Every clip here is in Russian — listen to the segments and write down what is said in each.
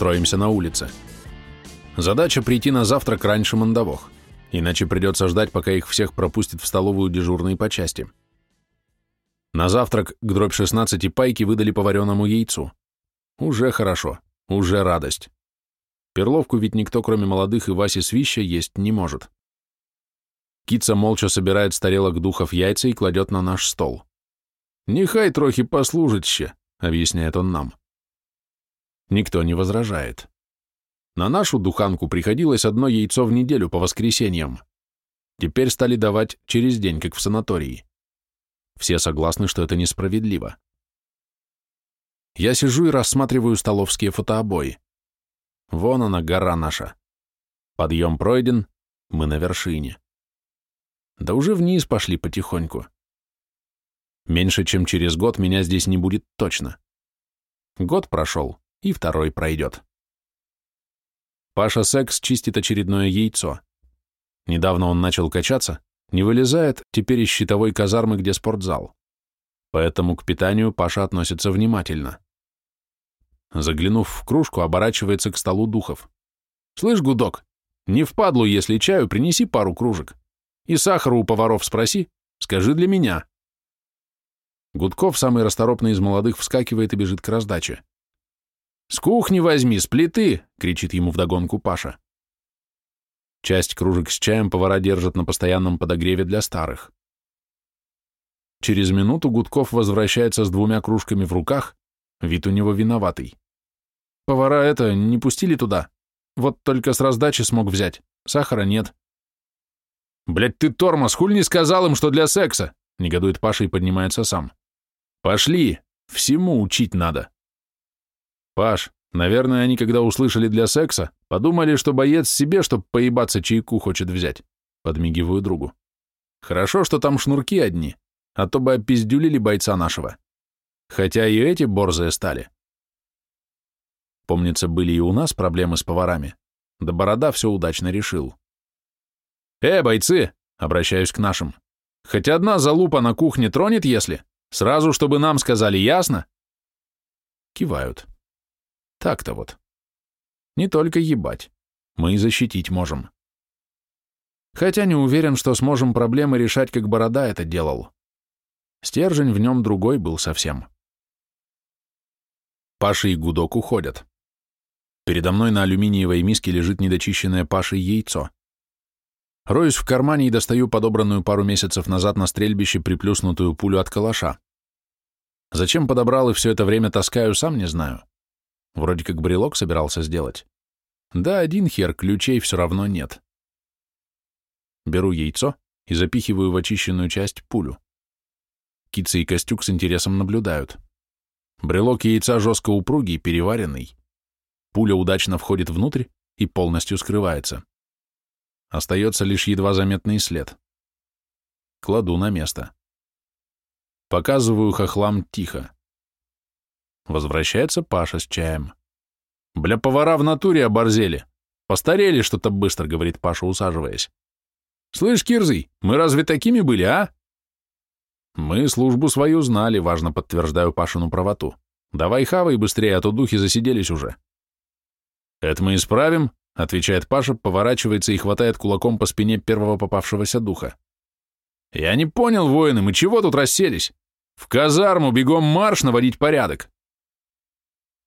строимся на улице. Задача прийти на завтрак раньше мандавох, иначе придется ждать, пока их всех пропустят в столовую дежурные по части. На завтрак к дробь 16 и пайки выдали по вареному яйцу. Уже хорошо, уже радость. Перловку ведь никто, кроме молодых и Васи Свища, есть не может. Кица молча собирает с тарелок духов яйца и кладет на наш стол. «Нехай трохи послужит ще», — объясняет он нам. Никто не возражает. На нашу духанку приходилось одно яйцо в неделю по воскресеньям. Теперь стали давать через день, как в санатории. Все согласны, что это несправедливо. Я сижу и рассматриваю столовские фотообои. Вон она, гора наша. Подъем пройден, мы на вершине. Да уже вниз пошли потихоньку. Меньше чем через год меня здесь не будет точно. Год прошел, и второй пройдет. Паша Секс чистит очередное яйцо. Недавно он начал качаться, не вылезает теперь из щитовой казармы, где спортзал. Поэтому к питанию Паша относится внимательно. Заглянув в кружку, оборачивается к столу духов. «Слышь, гудок, не впадлу, если чаю, принеси пару кружек. И сахару у поваров спроси, скажи для меня». Гудков, самый расторопный из молодых, вскакивает и бежит к раздаче. «С кухни возьми, с плиты!» — кричит ему вдогонку Паша. Часть кружек с чаем повара держат на постоянном подогреве для старых. Через минуту Гудков возвращается с двумя кружками в руках, вид у него виноватый. Повара это, не пустили туда. Вот только с раздачи смог взять, сахара нет. «Блядь, ты тормоз, хуль не сказал им, что для секса?» — негодует Паша и поднимается сам. «Пошли, всему учить надо». Паш, наверное, они, когда услышали для секса, подумали, что боец себе, чтоб поебаться чайку хочет взять. Подмигиваю другу. Хорошо, что там шнурки одни, а то бы опиздюлили бойца нашего. Хотя и эти борзые стали. Помнится, были и у нас проблемы с поварами. Да Борода все удачно решил. «Э, бойцы!» — обращаюсь к нашим. «Хоть одна залупа на кухне тронет, если? Сразу, чтобы нам сказали, ясно?» Кивают. Так-то вот. Не только ебать. Мы и защитить можем. Хотя не уверен, что сможем проблемы решать, как Борода это делал. Стержень в нем другой был совсем. Паша и Гудок уходят. Передо мной на алюминиевой миске лежит недочищенное Пашей яйцо. Роюсь в кармане и достаю подобранную пару месяцев назад на стрельбище приплюснутую пулю от калаша. Зачем подобрал и все это время таскаю, сам не знаю. Вроде как брелок собирался сделать. Да, один хер, ключей все равно нет. Беру яйцо и запихиваю в очищенную часть пулю. Кица и Костюк с интересом наблюдают. Брелок яйца жестко упругий, переваренный. Пуля удачно входит внутрь и полностью скрывается. Остается лишь едва заметный след. Кладу на место. Показываю хохлам тихо. Возвращается Паша с чаем. «Бля, повара в натуре оборзели. Постарели что-то быстро», — говорит Паша, усаживаясь. «Слышь, Кирзый, мы разве такими были, а?» «Мы службу свою знали», — важно подтверждаю Пашину правоту. «Давай хавай быстрее, а то духи засиделись уже». «Это мы исправим», — отвечает Паша, поворачивается и хватает кулаком по спине первого попавшегося духа. «Я не понял, воины, мы чего тут расселись? В казарму бегом марш наводить порядок!»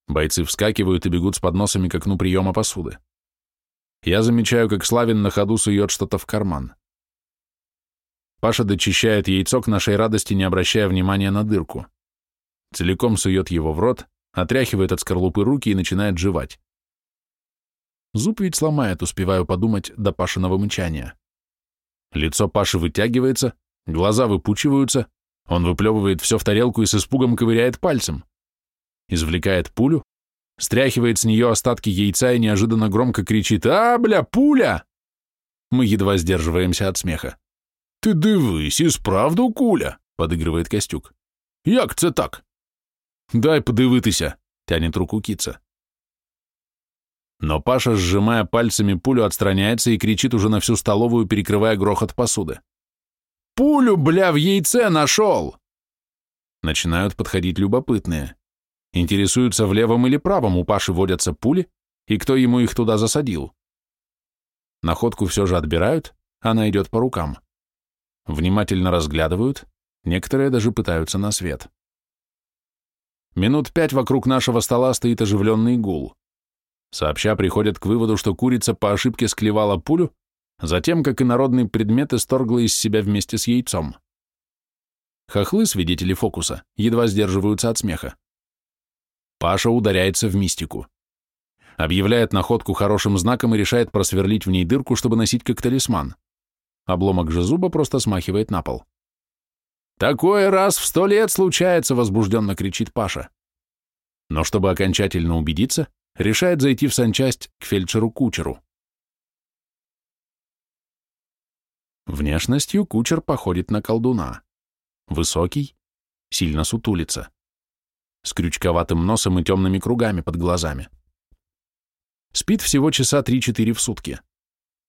Бойцы вскакивают и бегут с подносами к окну приема посуды. Я замечаю, как Славин на ходу сует что-то в карман. Паша дочищает яйцо к нашей радости, не обращая внимания на дырку. Целиком сует его в рот, отряхивает от скорлупы руки и начинает жевать. Зуб ведь сломает, успеваю подумать, до Пашиного мычания. Лицо Паши вытягивается, глаза выпучиваются, он выплевывает все в тарелку и с испугом ковыряет пальцем извлекает пулю, стряхивает с нее остатки яйца и неожиданно громко кричит «А, бля, пуля!» Мы едва сдерживаемся от смеха. «Ты дивись, і справду куля!» — подыгрывает Костюк. «Як це так?» «Дай подивитися!» — тянет руку кица. Но Паша, сжимая пальцами пулю, отстраняется и кричит уже на всю столовую, перекрывая грохот посуды. «Пулю, бля, в яйце нашел!» Начинают подходить любопытные. Интересуются, в левом или правом у Паши водятся пули, и кто ему их туда засадил. Находку все же отбирают, она идет по рукам. Внимательно разглядывают, некоторые даже пытаются на свет. Минут пять вокруг нашего стола стоит оживленный гул. Сообща приходят к выводу, что курица по ошибке склевала пулю, затем, как и народный предмет, исторгла из себя вместе с яйцом. Хохлы, свидетели фокуса, едва сдерживаются от смеха. Паша ударяется в мистику. Объявляет находку хорошим знаком и решает просверлить в ней дырку, чтобы носить как талисман. Обломок же зуба просто смахивает на пол. «Такое раз в сто лет случается!» — возбужденно кричит Паша. Но чтобы окончательно убедиться, решает зайти в санчасть к фельдшеру-кучеру. Внешностью кучер походит на колдуна. Высокий, сильно сутулится. С крючковатым носом и темными кругами под глазами. Спит всего часа 3-4 в сутки.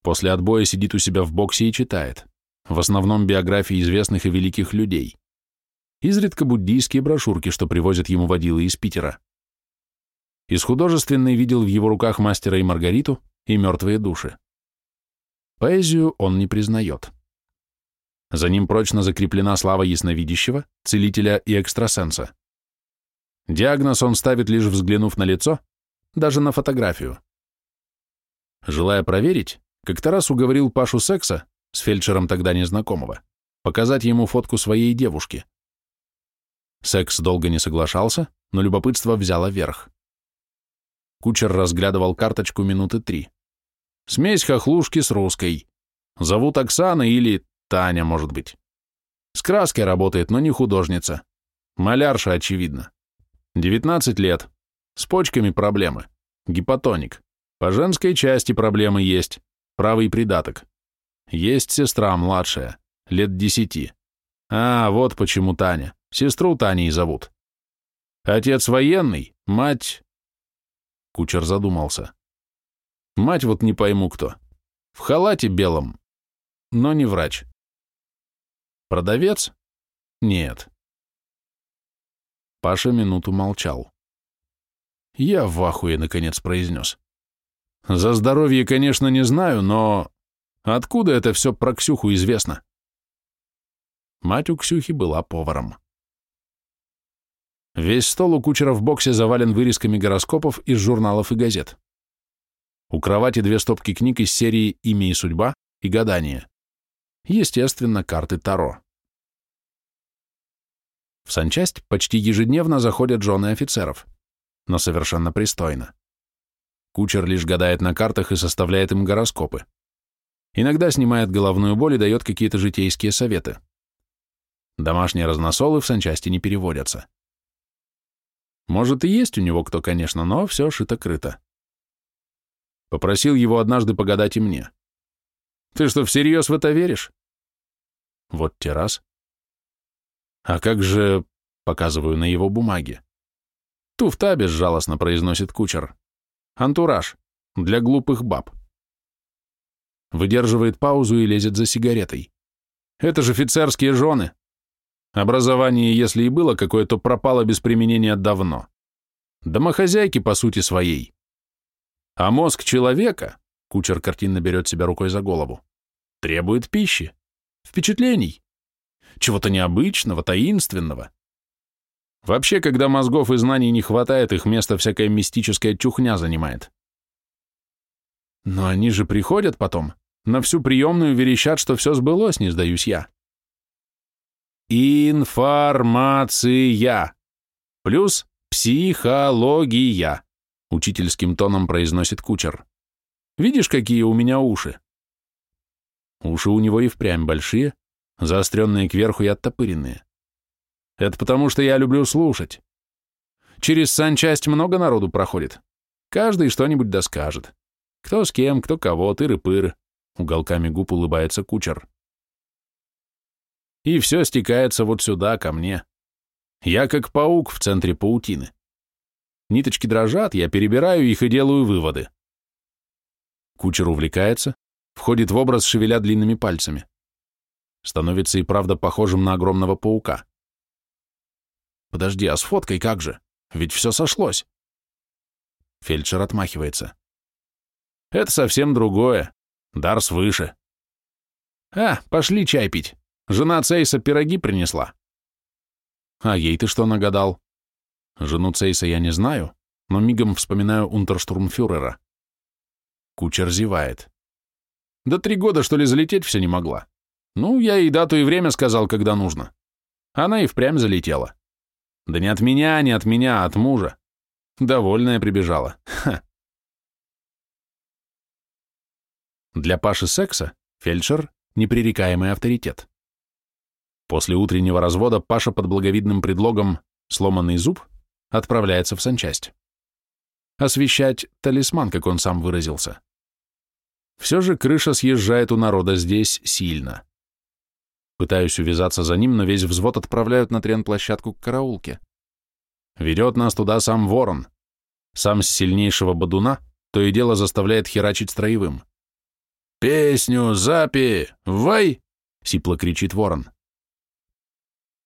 После отбоя сидит у себя в боксе и читает. В основном биографии известных и великих людей. Изредка буддийские брошюрки, что привозят ему водилы из Питера. Из художественной видел в его руках мастера и Маргариту и мертвые души. Поэзию он не признает. За ним прочно закреплена слава ясновидящего, целителя и экстрасенса. Диагноз он ставит лишь взглянув на лицо, даже на фотографию. Желая проверить, как-то раз уговорил Пашу секса, с фельдшером тогда незнакомого, показать ему фотку своей девушки. Секс долго не соглашался, но любопытство взяло верх. Кучер разглядывал карточку минуты три. Смесь хохлушки с русской. Зовут Оксана или Таня, может быть. С краской работает, но не художница. Малярша, очевидно. 19 лет. С почками проблемы. Гипотоник. По женской части проблемы есть. Правый придаток. Есть сестра младшая, лет десяти. А, вот почему Таня. Сестру Таней зовут. Отец военный, мать... Кучер задумался. Мать вот не пойму кто. В халате белом, но не врач. Продавец? Нет. Паша минуту молчал. Я в ахуе, наконец, произнес. За здоровье, конечно, не знаю, но откуда это все про Ксюху известно? Мать у Ксюхи была поваром. Весь стол у кучера в боксе завален вырезками гороскопов из журналов и газет. У кровати две стопки книг из серии «Имя и судьба» и «Гадание». Естественно, карты Таро. В санчасть почти ежедневно заходят жены офицеров, но совершенно пристойно. Кучер лишь гадает на картах и составляет им гороскопы. Иногда снимает головную боль и дает какие-то житейские советы. Домашние разносолы в санчасти не переводятся. Может, и есть у него кто, конечно, но все шито-крыто. Попросил его однажды погадать и мне. Ты что, всерьез в это веришь? Вот те раз. А как же... Показываю на его бумаге. Туфта безжалостно произносит кучер. Антураж. Для глупых баб. Выдерживает паузу и лезет за сигаретой. Это же офицерские жены. Образование, если и было какое, то пропало без применения давно. Домохозяйки по сути своей. А мозг человека, кучер картинно берет себя рукой за голову, требует пищи, впечатлений чего-то необычного, таинственного. Вообще, когда мозгов и знаний не хватает, их место всякая мистическая чухня занимает. Но они же приходят потом, на всю приемную верещат, что все сбылось, не сдаюсь я. Информация плюс психология, учительским тоном произносит кучер. Видишь, какие у меня уши? Уши у него и впрямь большие, заостренные кверху и оттопыренные. Это потому, что я люблю слушать. Через санчасть много народу проходит. Каждый что-нибудь доскажет. Кто с кем, кто кого, тыры-пыры. Уголками губ улыбается кучер. И все стекается вот сюда, ко мне. Я как паук в центре паутины. Ниточки дрожат, я перебираю их и делаю выводы. Кучер увлекается, входит в образ, шевеля длинными пальцами становится и правда похожим на огромного паука. Подожди, а с фоткой как же? Ведь все сошлось. Фельдшер отмахивается. Это совсем другое. Дар свыше. А, пошли чай пить. Жена Цейса пироги принесла. А ей ты что нагадал? Жену Цейса я не знаю, но мигом вспоминаю унтерштурмфюрера. Кучер зевает. Да три года, что ли, залететь все не могла. Ну, я и дату, и время сказал, когда нужно. Она и впрямь залетела. Да не от меня, не от меня, а от мужа. Довольная прибежала. Ха. Для Паши секса фельдшер — непререкаемый авторитет. После утреннего развода Паша под благовидным предлогом «сломанный зуб» отправляется в санчасть. Освещать талисман, как он сам выразился. Все же крыша съезжает у народа здесь сильно. Пытаюсь увязаться за ним, но весь взвод отправляют на трен-площадку к караулке. Ведет нас туда сам ворон. Сам с сильнейшего бодуна то и дело заставляет херачить строевым. «Песню запи! Вай!» — сипло кричит ворон.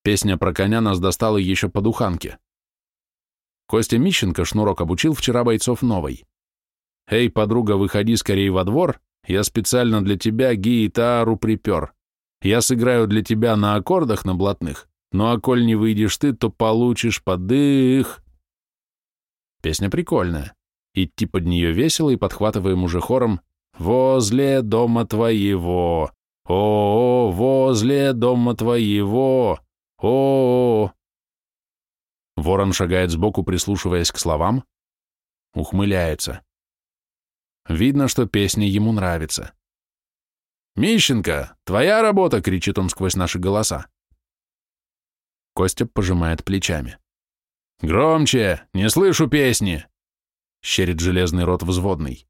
Песня про коня нас достала еще по духанке. Костя Мищенко шнурок обучил вчера бойцов новой. «Эй, подруга, выходи скорее во двор, я специально для тебя гитару припер. Я сыграю для тебя на аккордах на блатных, ну а коль не выйдешь ты, то получишь подых». Песня прикольная. Идти под нее весело и подхватываем уже хором «Возле дома твоего, о, -о возле дома твоего, о, -о, -о Ворон шагает сбоку, прислушиваясь к словам, ухмыляется. Видно, что песня ему нравится. «Мищенко, твоя работа!» — кричит он сквозь наши голоса. Костя пожимает плечами. «Громче! Не слышу песни!» — щерит железный рот взводный.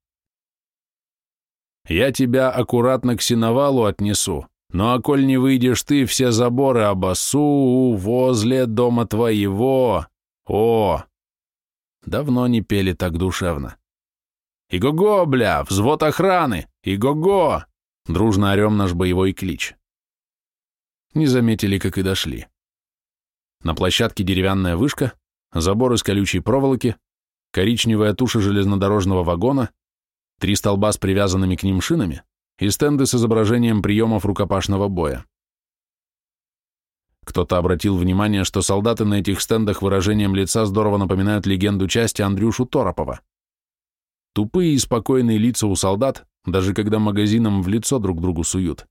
«Я тебя аккуратно к синовалу отнесу, но а коль не выйдешь ты, все заборы обосу возле дома твоего. О!» Давно не пели так душевно. «Иго-го, бля! Взвод охраны! Иго-го!» Дружно орем наш боевой клич. Не заметили, как и дошли. На площадке деревянная вышка, забор из колючей проволоки, коричневая туша железнодорожного вагона, три столба с привязанными к ним шинами и стенды с изображением приемов рукопашного боя. Кто-то обратил внимание, что солдаты на этих стендах выражением лица здорово напоминают легенду части Андрюшу Торопова. Тупые и спокойные лица у солдат, даже когда магазином в лицо друг другу суют.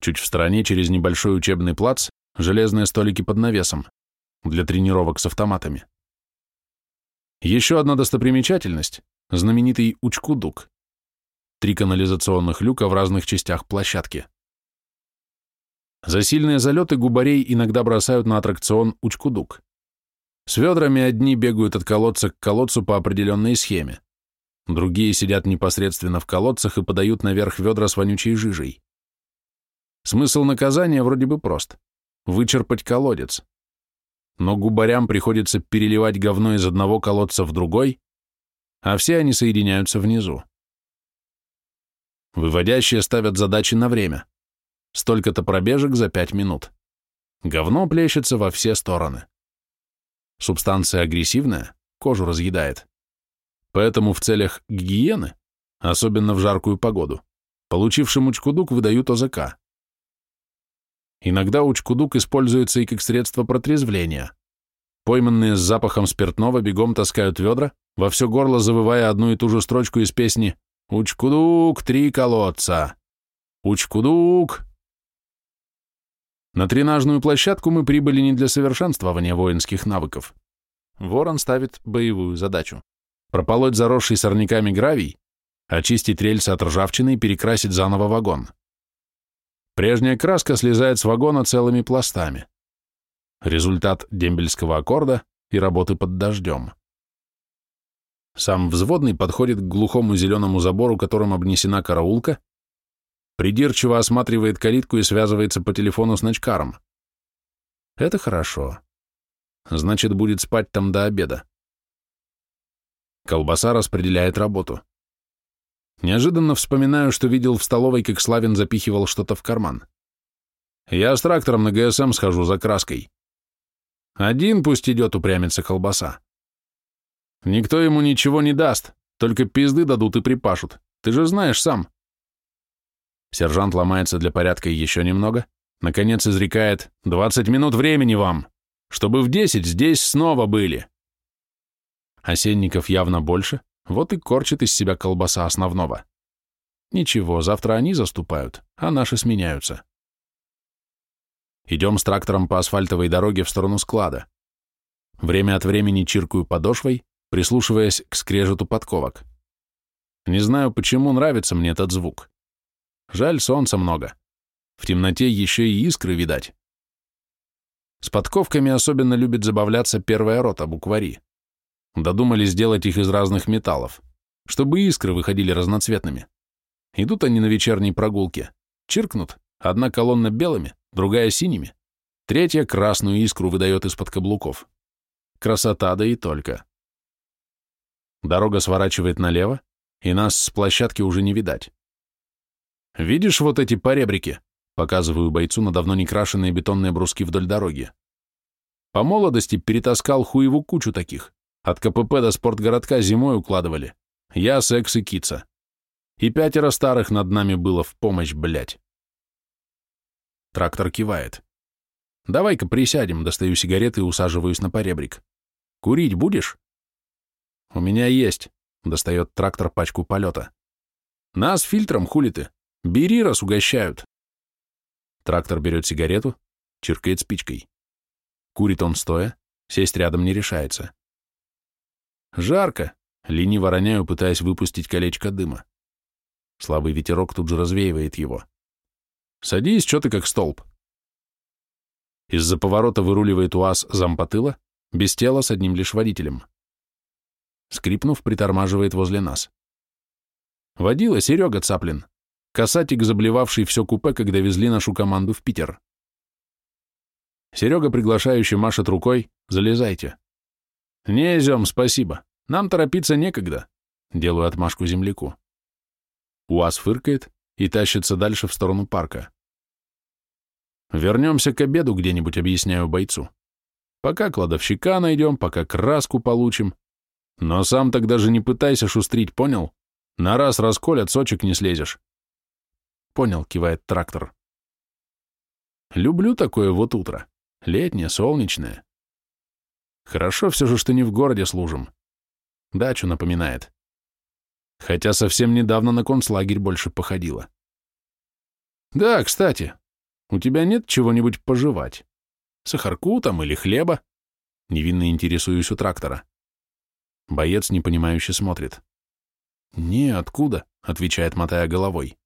Чуть в стороне, через небольшой учебный плац, железные столики под навесом для тренировок с автоматами. Еще одна достопримечательность – знаменитый Учкудук. Три канализационных люка в разных частях площадки. За сильные залеты губарей иногда бросают на аттракцион Учкудук. С ведрами одни бегают от колодца к колодцу по определенной схеме. Другие сидят непосредственно в колодцах и подают наверх ведра с вонючей жижей. Смысл наказания вроде бы прост – вычерпать колодец. Но губарям приходится переливать говно из одного колодца в другой, а все они соединяются внизу. Выводящие ставят задачи на время. Столько-то пробежек за пять минут. Говно плещется во все стороны. Субстанция агрессивная, кожу разъедает. Поэтому в целях гигиены, особенно в жаркую погоду, получившим учкудук выдают ОЗК. Иногда учкудук используется и как средство протрезвления. Пойманные с запахом спиртного бегом таскают ведра, во все горло завывая одну и ту же строчку из песни «Учкудук, три колодца! Учкудук, на тренажную площадку мы прибыли не для совершенствования воинских навыков. Ворон ставит боевую задачу. Прополоть заросший сорняками гравий, очистить рельсы от ржавчины и перекрасить заново вагон. Прежняя краска слезает с вагона целыми пластами. Результат дембельского аккорда и работы под дождем. Сам взводный подходит к глухому зеленому забору, которым обнесена караулка, придирчиво осматривает калитку и связывается по телефону с ночкаром. Это хорошо. Значит, будет спать там до обеда. Колбаса распределяет работу. Неожиданно вспоминаю, что видел в столовой, как Славин запихивал что-то в карман. Я с трактором на ГСМ схожу за краской. Один пусть идет, упрямится колбаса. Никто ему ничего не даст, Только пизды дадут и припашут. Ты же знаешь сам. Сержант ломается для порядка еще немного, наконец изрекает «Двадцать минут времени вам, чтобы в десять здесь снова были». Осенников явно больше, вот и корчит из себя колбаса основного. Ничего, завтра они заступают, а наши сменяются. Идем с трактором по асфальтовой дороге в сторону склада. Время от времени чиркаю подошвой, прислушиваясь к скрежету подковок. Не знаю, почему нравится мне этот звук. Жаль, солнца много. В темноте еще и искры видать. С подковками особенно любит забавляться первая рота, буквари. Додумали сделать их из разных металлов, чтобы искры выходили разноцветными. Идут они на вечерней прогулке. Чиркнут, одна колонна белыми, другая синими, третья красную искру выдает из-под каблуков. Красота да и только. Дорога сворачивает налево, и нас с площадки уже не видать. «Видишь вот эти поребрики?» Показываю бойцу на давно не крашенные бетонные бруски вдоль дороги. По молодости перетаскал хуеву кучу таких. От КПП до спортгородка зимой укладывали. Я, секс и кица. И пятеро старых над нами было в помощь, блядь. Трактор кивает. Давай-ка присядем, достаю сигареты и усаживаюсь на поребрик. Курить будешь? У меня есть. Достает трактор пачку полета. Нас фильтром хули ты. Бери, раз угощают. Трактор берет сигарету, чиркает спичкой. Курит он стоя, сесть рядом не решается. Жарко, лениво роняю, пытаясь выпустить колечко дыма. Слабый ветерок тут же развеивает его. Садись, что ты как столб. Из-за поворота выруливает УАЗ зампотыла, без тела с одним лишь водителем. Скрипнув, притормаживает возле нас. Водила Серега Цаплин, касатик, заблевавший все купе, когда везли нашу команду в Питер. Серега приглашающе машет рукой «Залезайте». «Не, Зем, спасибо. Нам торопиться некогда», — делаю отмашку земляку. УАЗ фыркает и тащится дальше в сторону парка. Вернемся к обеду где-нибудь, объясняю бойцу. Пока кладовщика найдем, пока краску получим. Но сам так даже не пытайся шустрить, понял? На раз расколят, сочек не слезешь. Понял, кивает трактор. Люблю такое вот утро. Летнее, солнечное. Хорошо все же, что не в городе служим. Дачу напоминает хотя совсем недавно на концлагерь больше походила. Да, кстати, у тебя нет чего-нибудь пожевать? Сахарку там или хлеба? Невинно интересуюсь у трактора. Боец непонимающе смотрит. «Не, откуда?» — отвечает, мотая головой.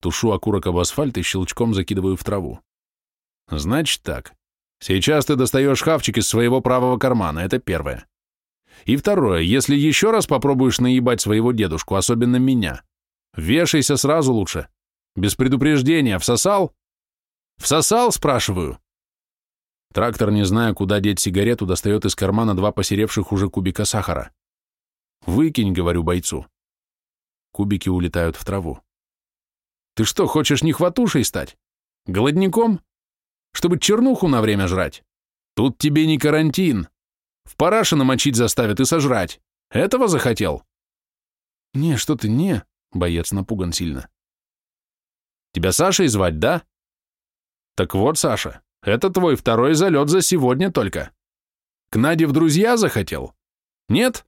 Тушу окурок об асфальт и щелчком закидываю в траву. «Значит так. Сейчас ты достаешь хавчик из своего правого кармана, это первое. И второе, если еще раз попробуешь наебать своего дедушку, особенно меня, вешайся сразу лучше. Без предупреждения. Всосал? Всосал, спрашиваю? Трактор, не зная, куда деть сигарету, достает из кармана два посеревших уже кубика сахара. «Выкинь», — говорю бойцу. Кубики улетают в траву. «Ты что, хочешь нехватушей стать? Голодником? Чтобы чернуху на время жрать? Тут тебе не карантин. В параше намочить заставят и сожрать. Этого захотел?» «Не, что ты, не», — боец напуган сильно. «Тебя Сашей звать, да?» «Так вот, Саша, это твой второй залет за сегодня только. К Наде в друзья захотел? Нет?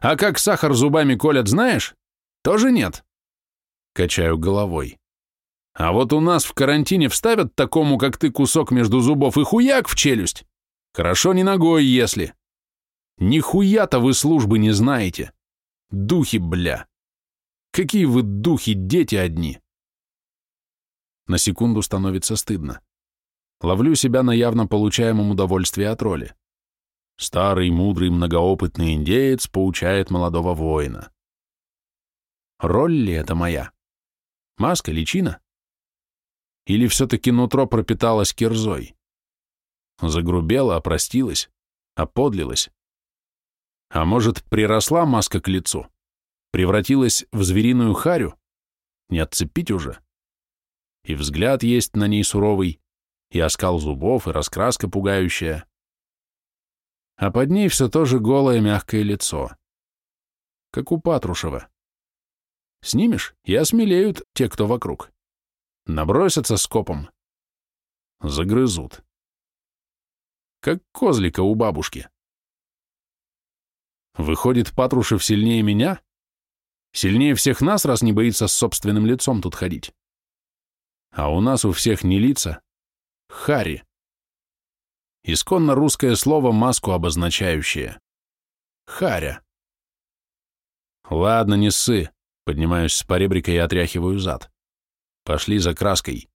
А как сахар зубами колят, знаешь? Тоже нет?» Качаю головой. «А вот у нас в карантине вставят такому, как ты, кусок между зубов и хуяк в челюсть. Хорошо не ногой, если. Нихуя-то вы службы не знаете. Духи, бля. Какие вы духи, дети одни. На секунду становится стыдно. Ловлю себя на явно получаемом удовольствии от роли. Старый, мудрый, многоопытный индеец поучает молодого воина. Роль ли это моя? Маска, личина? Или все-таки нутро пропиталось кирзой? Загрубела, опростилась, оподлилась. А может, приросла маска к лицу? Превратилась в звериную харю? Не отцепить уже? И взгляд есть на ней суровый, и оскал зубов, и раскраска пугающая. А под ней все то же голое мягкое лицо. как у Патрушева. Снимешь, и осмелеют те, кто вокруг. Набросятся скопом. Загрызут. Как козлика у бабушки. Выходит, Патрушев сильнее меня? Сильнее всех нас, раз не боится с собственным лицом тут ходить. А у нас у всех не лица. Хари. Исконно русское слово маску обозначающее. Харя. Ладно, не ссы. Поднимаюсь с поребрика и отряхиваю зад. Пошли за краской.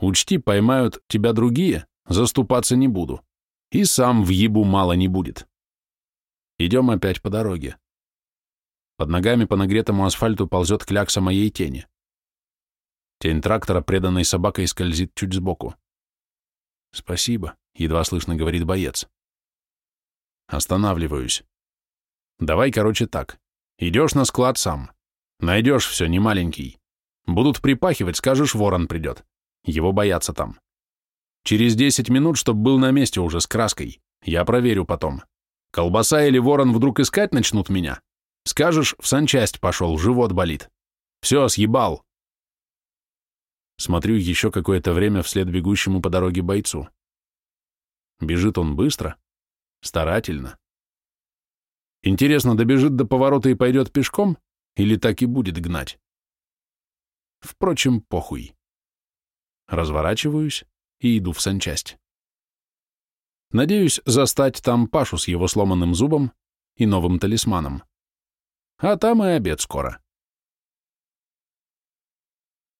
Учти, поймают тебя другие, заступаться не буду. И сам в ебу мало не будет. Идем опять по дороге. Под ногами по нагретому асфальту ползет клякса моей тени. Тень трактора, преданной собакой, скользит чуть сбоку. «Спасибо», — едва слышно говорит боец. Останавливаюсь. «Давай, короче, так. Идешь на склад сам. Найдешь все, не маленький. Будут припахивать, скажешь, ворон придет. Его боятся там. Через десять минут, чтоб был на месте уже с краской. Я проверю потом. Колбаса или ворон вдруг искать начнут меня. Скажешь, в санчасть пошел, живот болит. Все, съебал. Смотрю еще какое-то время вслед бегущему по дороге бойцу. Бежит он быстро, старательно. Интересно, добежит до поворота и пойдет пешком, или так и будет гнать? Впрочем, похуй. Разворачиваюсь и иду в санчасть. Надеюсь застать там Пашу с его сломанным зубом и новым талисманом. А там и обед скоро.